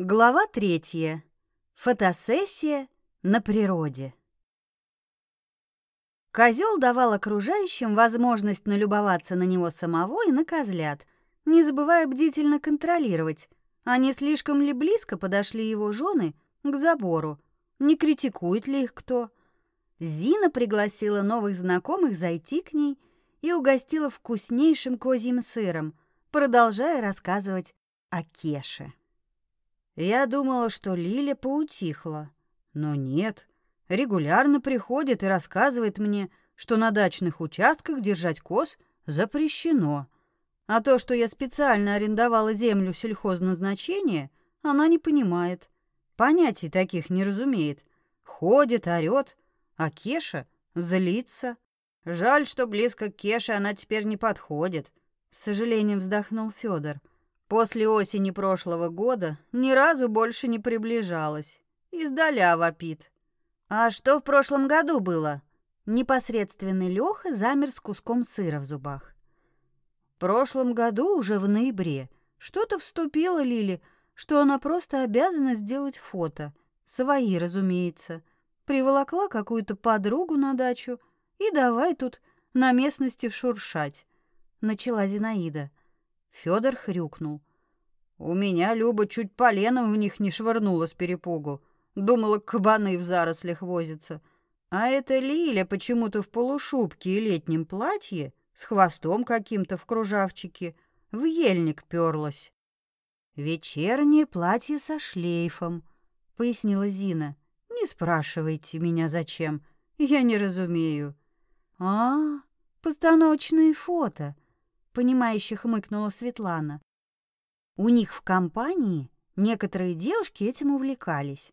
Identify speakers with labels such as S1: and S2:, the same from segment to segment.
S1: Глава третья. Фотосессия на природе. Козел давал окружающим возможность налюбоваться на него самого и на козлят, не забывая бдительно контролировать, а не слишком ли близко подошли его жены к забору, не критикует ли их кто. Зина пригласила новых знакомых зайти к ней и угостила вкуснейшим козьим сыром, продолжая рассказывать о Кеше. Я думала, что Лиля поутихла, но нет. Регулярно приходит и рассказывает мне, что на дачных участках держать коз запрещено. А то, что я специально арендовала землю сельхозназначения, она не понимает. Понятий таких не разумеет. Ходит, орёт, а Кеша злится. Жаль, что близко к Кеше она теперь не подходит. С сожалением вздохнул Федор. После осени прошлого года ни разу больше не приближалась. Издаля вопит. А что в прошлом году было? Непосредственный Леха замер с куском сыра в зубах. В прошлом году, уже в ноябре, что-то вступило Лили, что она просто обязана сделать фото. Свои, разумеется. Приволокла какую-то подругу на дачу и давай тут на местности шуршать. Начала Зинаида. Федор хрюкнул. У меня Люба чуть поленом в них не швырнула с перепугу. Думала, кабаны в зарослях возятся. А эта Лиля почему-то в полушубке и летнем платье, с хвостом каким-то в кружавчике, в ельник перлась. «Вечернее платье со шлейфом», — пояснила Зина. «Не спрашивайте меня, зачем. Я не разумею». «А, постановочные фото», понимающе хмыкнула Светлана. У них в компании некоторые девушки этим увлекались.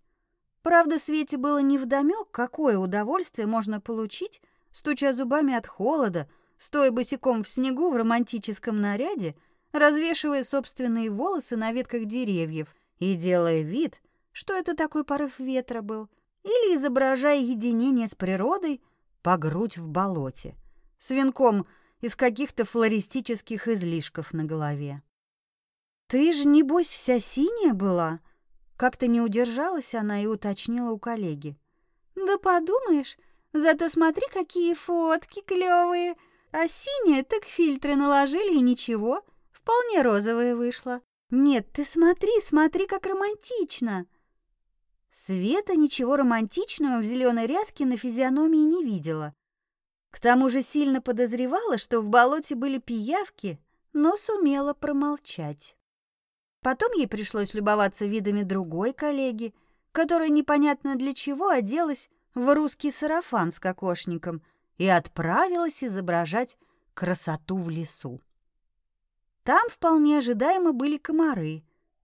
S1: Правда, Свете было невдомёк, какое удовольствие можно получить, стуча зубами от холода, стоя босиком в снегу в романтическом наряде, развешивая собственные волосы на ветках деревьев и делая вид, что это такой порыв ветра был, или изображая единение с природой по грудь в болоте, с венком из каких-то флористических излишков на голове. «Ты же, небось, вся синяя была?» Как-то не удержалась она и уточнила у коллеги. «Да подумаешь, зато смотри, какие фотки клевые. А синяя так фильтры наложили и ничего, вполне розовая вышла. Нет, ты смотри, смотри, как романтично!» Света ничего романтичного в зеленой ряске на физиономии не видела. К тому же сильно подозревала, что в болоте были пиявки, но сумела промолчать. Потом ей пришлось любоваться видами другой коллеги, которая непонятно для чего оделась в русский сарафан с кокошником и отправилась изображать красоту в лесу. Там вполне ожидаемо были комары.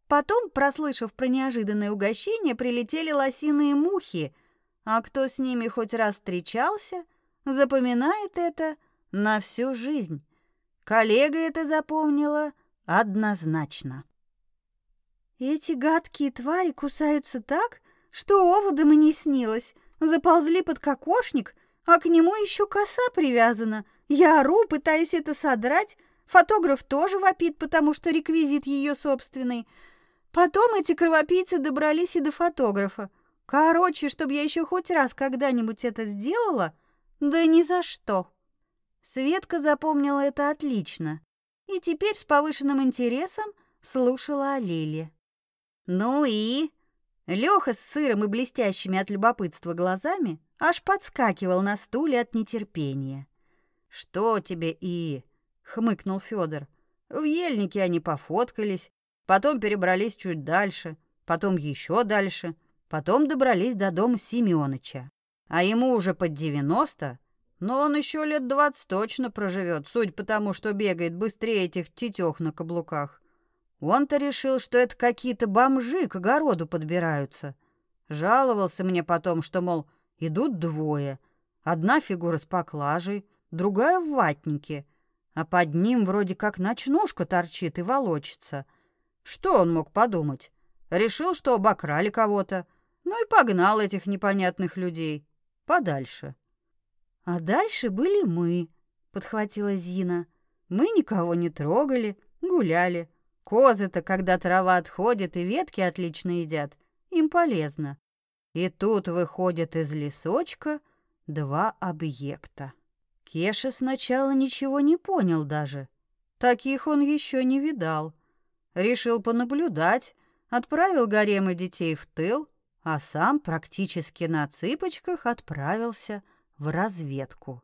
S1: Потом, прослышав про неожиданное угощение, прилетели лосиные мухи, а кто с ними хоть раз встречался, запоминает это на всю жизнь. Коллега это запомнила однозначно. Эти гадкие твари кусаются так, что оводом и не снилось. Заползли под кокошник, а к нему еще коса привязана. Я ору, пытаюсь это содрать. Фотограф тоже вопит, потому что реквизит ее собственный. Потом эти кровопийцы добрались и до фотографа. Короче, чтобы я еще хоть раз когда-нибудь это сделала, да ни за что. Светка запомнила это отлично и теперь с повышенным интересом слушала о Лиле. Ну и Лёха с сыром и блестящими от любопытства глазами аж подскакивал на стуле от нетерпения. Что тебе и хмыкнул Федор. В ельнике они пофоткались, потом перебрались чуть дальше, потом еще дальше, потом добрались до дома Семёныча. А ему уже под девяносто, но он еще лет двадцать точно проживет, судя по тому, что бегает быстрее этих тетёх на каблуках. Он-то решил, что это какие-то бомжи к огороду подбираются. Жаловался мне потом, что, мол, идут двое. Одна фигура с поклажей, другая в ватнике, а под ним вроде как ночнушка торчит и волочится. Что он мог подумать? Решил, что обокрали кого-то, ну и погнал этих непонятных людей подальше. А дальше были мы, подхватила Зина. Мы никого не трогали, гуляли. Козы-то, когда трава отходит и ветки отлично едят, им полезно. И тут выходят из лесочка два объекта. Кеша сначала ничего не понял даже. Таких он еще не видал. Решил понаблюдать, отправил гарем детей в тыл, а сам практически на цыпочках отправился в разведку.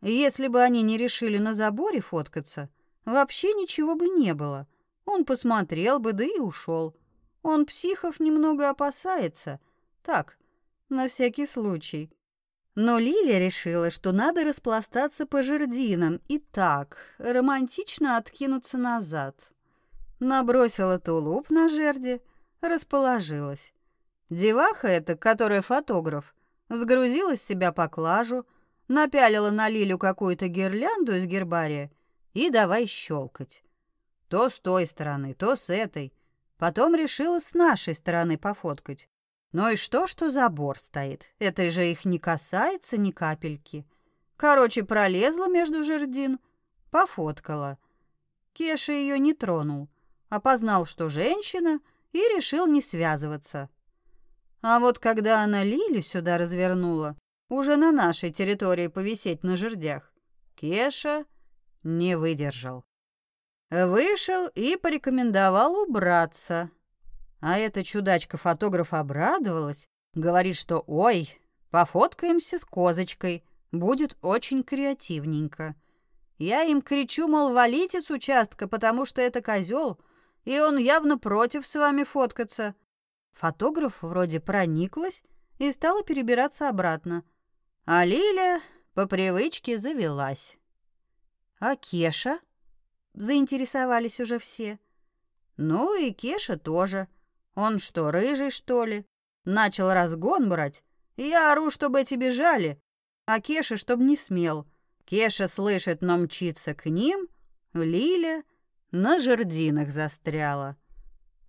S1: Если бы они не решили на заборе фоткаться, вообще ничего бы не было. Он посмотрел бы, да и ушел. Он психов немного опасается. Так, на всякий случай. Но Лиля решила, что надо распластаться по жердинам и так, романтично откинуться назад. Набросила тулуп на жерди, расположилась. Деваха эта, которая фотограф, сгрузила с себя поклажу, напялила на Лилю какую-то гирлянду из гербария и давай щелкать. То с той стороны, то с этой. Потом решила с нашей стороны пофоткать. Ну и что, что забор стоит? Это же их не касается ни капельки. Короче, пролезла между жердин, пофоткала. Кеша ее не тронул, опознал, что женщина, и решил не связываться. А вот когда она Лилю сюда развернула, уже на нашей территории повисеть на жердях, Кеша не выдержал. Вышел и порекомендовал убраться. А эта чудачка-фотограф обрадовалась, говорит, что «Ой, пофоткаемся с козочкой, будет очень креативненько». Я им кричу, мол, валите с участка, потому что это козел, и он явно против с вами фоткаться. Фотограф вроде прониклась и стала перебираться обратно. А Лиля по привычке завелась. А Кеша? Заинтересовались уже все. Ну и Кеша тоже. Он что, рыжий, что ли? Начал разгон брать. Я ору, чтобы эти бежали, а Кеша, чтобы не смел. Кеша слышит, но мчится к ним. Лиля на жердинах застряла.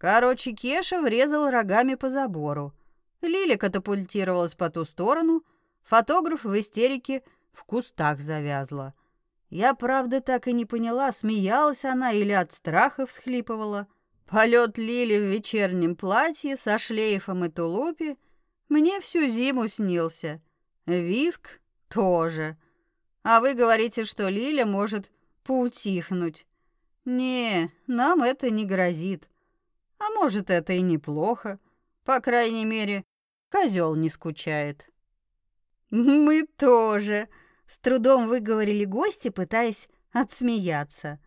S1: Короче, Кеша врезал рогами по забору. Лиля катапультировалась по ту сторону, фотограф в истерике в кустах завязла. Я, правда, так и не поняла, смеялась она или от страха всхлипывала. Полет Лили в вечернем платье со шлейфом и тулупе мне всю зиму снился. Виск тоже. А вы говорите, что Лиля может поутихнуть. Не, нам это не грозит. А может, это и неплохо. По крайней мере, козел не скучает. Мы тоже, с трудом выговорили гости, пытаясь отсмеяться.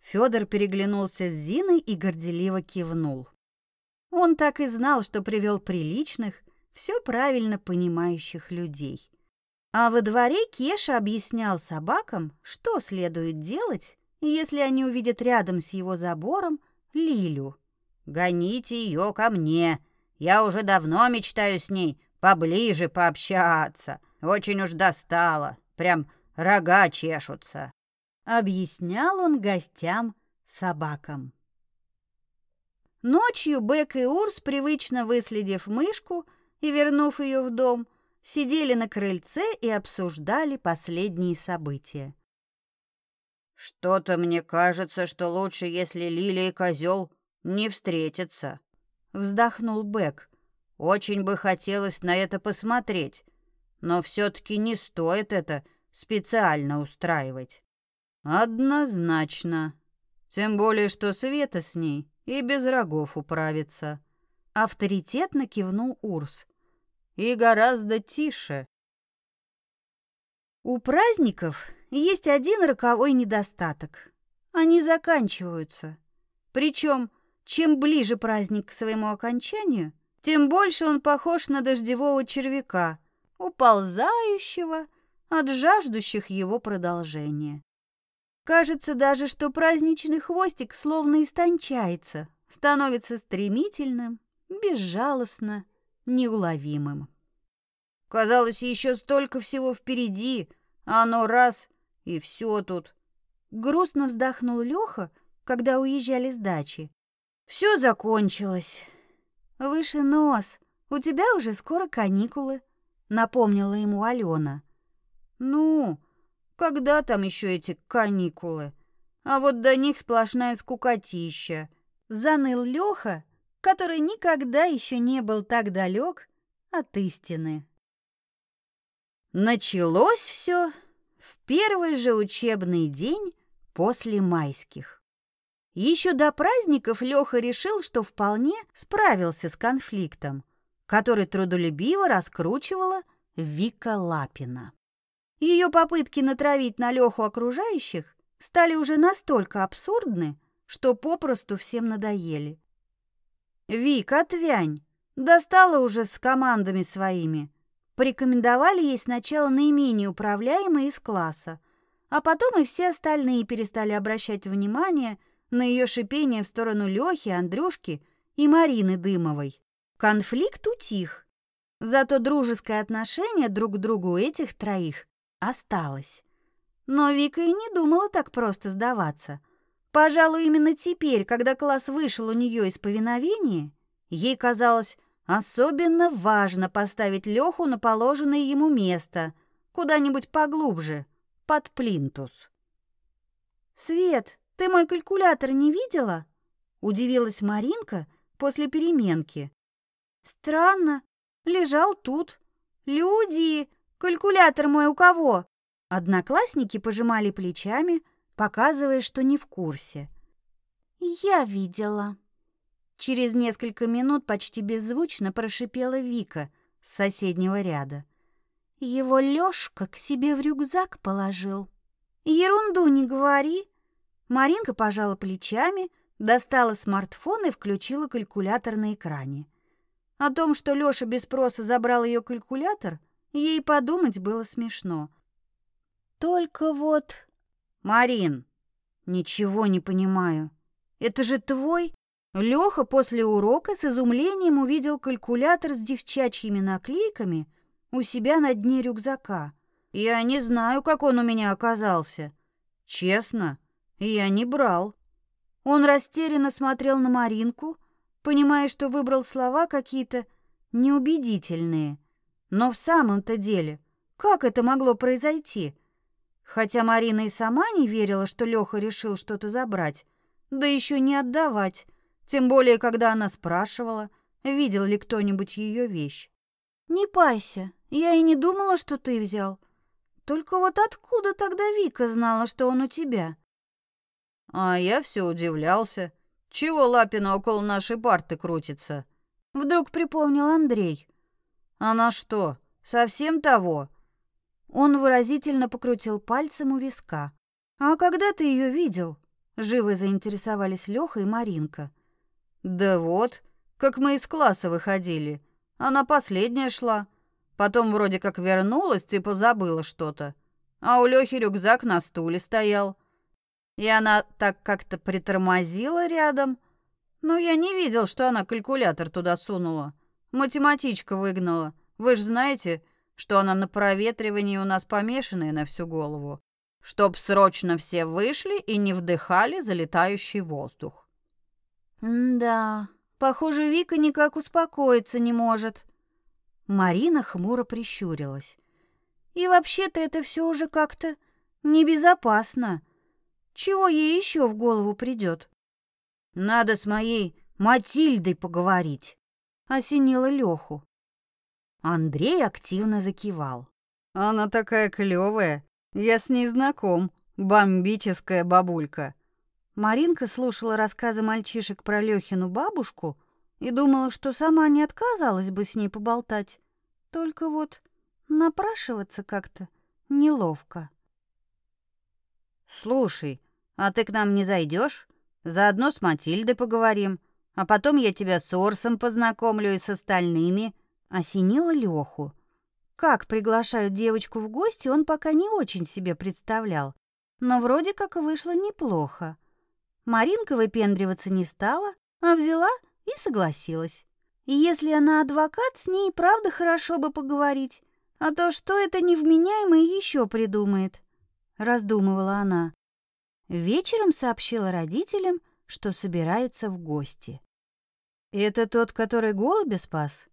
S1: Федор переглянулся с Зиной и горделиво кивнул. Он так и знал, что привел приличных, все правильно понимающих людей. А во дворе Кеша объяснял собакам, что следует делать, если они увидят рядом с его забором Лилю. Гоните ее ко мне. Я уже давно мечтаю с ней поближе пообщаться. Очень уж достала. Прям рога чешутся. Объяснял он гостям собакам. Ночью Бек и Урс, привычно выследив мышку и вернув ее в дом, сидели на крыльце и обсуждали последние события. «Что-то мне кажется, что лучше, если Лилия и козел не встретиться, вздохнул Бэк. Очень бы хотелось на это посмотреть, но все таки не стоит это специально устраивать. Однозначно. Тем более, что Света с ней и без рогов управится. Авторитетно кивнул Урс. И гораздо тише. У праздников есть один роковой недостаток. Они заканчиваются. Причем чем ближе праздник к своему окончанию, тем больше он похож на дождевого червяка, уползающего от жаждущих его продолжения. Кажется даже, что праздничный хвостик словно истончается, становится стремительным, безжалостно, неуловимым. Казалось, еще столько всего впереди, а оно раз — и все тут. Грустно вздохнул Леха, когда уезжали с дачи. Все закончилось. Выше нос. У тебя уже скоро каникулы, напомнила ему Алена. Ну, когда там еще эти каникулы? А вот до них сплошная скукотища. Заныл Леха, который никогда еще не был так далек от истины. Началось все в первый же учебный день после майских. Еще до праздников Леха решил, что вполне справился с конфликтом, который трудолюбиво раскручивала Вика Лапина. Ее попытки натравить на Леху окружающих стали уже настолько абсурдны, что попросту всем надоели. «Вик, отвянь! Достала уже с командами своими!» Порекомендовали ей сначала наименее управляемые из класса, а потом и все остальные перестали обращать внимание на ее шипение в сторону Лехи, Андрюшки и Марины Дымовой. Конфликт утих, зато дружеское отношение друг к другу этих троих осталось. Но Вика и не думала так просто сдаваться. Пожалуй, именно теперь, когда класс вышел у нее из повиновения, ей казалось особенно важно поставить Леху на положенное ему место, куда-нибудь поглубже, под плинтус. «Свет, ты мой калькулятор не видела?» — удивилась Маринка после переменки. «Странно, лежал тут. Люди, калькулятор мой у кого?» Одноклассники пожимали плечами, показывая, что не в курсе. «Я видела». Через несколько минут почти беззвучно прошипела Вика с соседнего ряда. Его Лёшка к себе в рюкзак положил. «Ерунду не говори!» Маринка пожала плечами, достала смартфон и включила калькулятор на экране. О том, что Лёша без спроса забрал её калькулятор, ей подумать было смешно. Только вот... Марин, ничего не понимаю. Это же твой? Лёха после урока с изумлением увидел калькулятор с девчачьими наклейками у себя на дне рюкзака. Я не знаю, как он у меня оказался. Честно, я не брал. Он растерянно смотрел на Маринку, понимая, что выбрал слова какие-то неубедительные. Но в самом-то деле, как это могло произойти? Хотя Марина и сама не верила, что Лёха решил что-то забрать, да еще не отдавать, тем более, когда она спрашивала, видел ли кто-нибудь ее вещь. «Не парься, я и не думала, что ты взял. Только вот откуда тогда Вика знала, что он у тебя?» А я все удивлялся. Чего Лапина около нашей парты крутится? Вдруг припомнил Андрей. Она что, совсем того? Он выразительно покрутил пальцем у виска. А когда ты ее видел? Живо заинтересовались Леха и Маринка. Да вот, как мы из класса выходили. Она последняя шла. Потом вроде как вернулась, типа забыла что-то. А у Лёхи рюкзак на стуле стоял. И она так как-то притормозила рядом. Но я не видел, что она калькулятор туда сунула. Математичка выгнала. Вы ж знаете, что она на проветривании у нас помешанная на всю голову. Чтоб срочно все вышли и не вдыхали залетающий воздух. да, похоже, Вика никак успокоиться не может. Марина хмуро прищурилась. И вообще-то это все уже как-то небезопасно. Чего ей еще в голову придет? Надо с моей Матильдой поговорить, осенила Леху. Андрей активно закивал. Она такая клевая, я с ней знаком, бомбическая бабулька. Маринка слушала рассказы мальчишек про Лёхину бабушку и думала, что сама не отказалась бы с ней поболтать. Только вот напрашиваться как-то неловко. Слушай, а ты к нам не зайдешь? Заодно с Матильдой поговорим, а потом я тебя с Орсом познакомлю и с остальными. Осенила Леху. Как приглашают девочку в гости, он пока не очень себе представлял, но вроде как вышло неплохо. Маринка выпендриваться не стала, а взяла и согласилась. Если она адвокат, с ней правда хорошо бы поговорить, а то что это невменяемое еще придумает, раздумывала она. Вечером сообщила родителям, что собирается в гости. «Это тот, который голубя спас?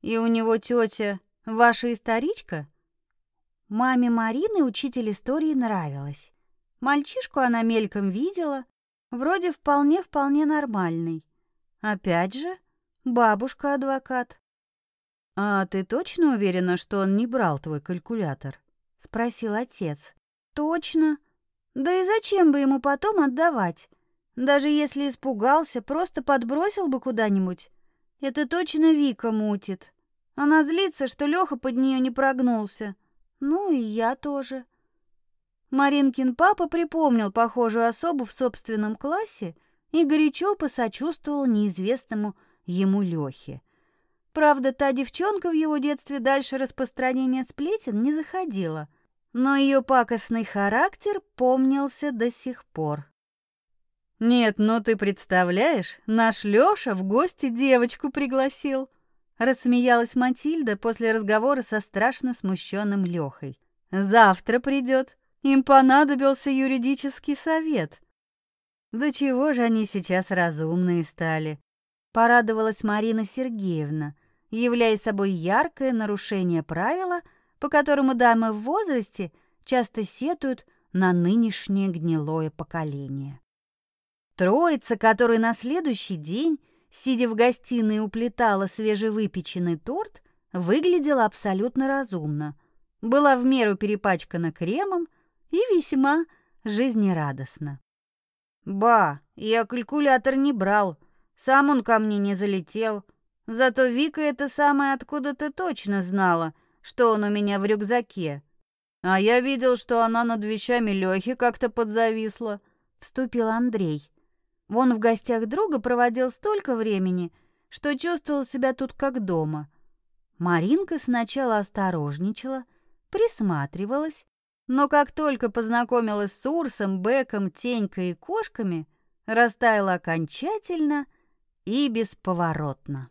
S1: И у него тетя ваша историчка?» Маме Марины учитель истории нравилась. Мальчишку она мельком видела, Вроде вполне-вполне нормальный. Опять же, бабушка-адвокат. «А ты точно уверена, что он не брал твой калькулятор?» — спросил отец. «Точно. Да и зачем бы ему потом отдавать? Даже если испугался, просто подбросил бы куда-нибудь. Это точно Вика мутит. Она злится, что Лёха под неё не прогнулся. Ну и я тоже». Маринкин папа припомнил похожую особу в собственном классе и горячо посочувствовал неизвестному ему Лёхе. Правда, та девчонка в его детстве дальше распространения сплетен не заходила, но ее пакостный характер помнился до сих пор. «Нет, ну ты представляешь, наш Лёша в гости девочку пригласил», рассмеялась Матильда после разговора со страшно смущенным Лёхой. «Завтра придет. Им понадобился юридический совет. Да чего же они сейчас разумные стали? Порадовалась Марина Сергеевна, являя собой яркое нарушение правила, по которому дамы в возрасте часто сетуют на нынешнее гнилое поколение. Троица, которая на следующий день, сидя в гостиной, уплетала свежевыпеченный торт, выглядела абсолютно разумно. Была в меру перепачкана кремом, и весьма жизнерадостно. «Ба, я калькулятор не брал, сам он ко мне не залетел. Зато Вика это самое откуда-то точно знала, что он у меня в рюкзаке. А я видел, что она над вещами Лёхи как-то подзависла», — вступил Андрей. Он в гостях друга проводил столько времени, что чувствовал себя тут как дома. Маринка сначала осторожничала, присматривалась, но как только познакомилась с Урсом, Беком, Тенькой и кошками, растаяла окончательно и бесповоротно.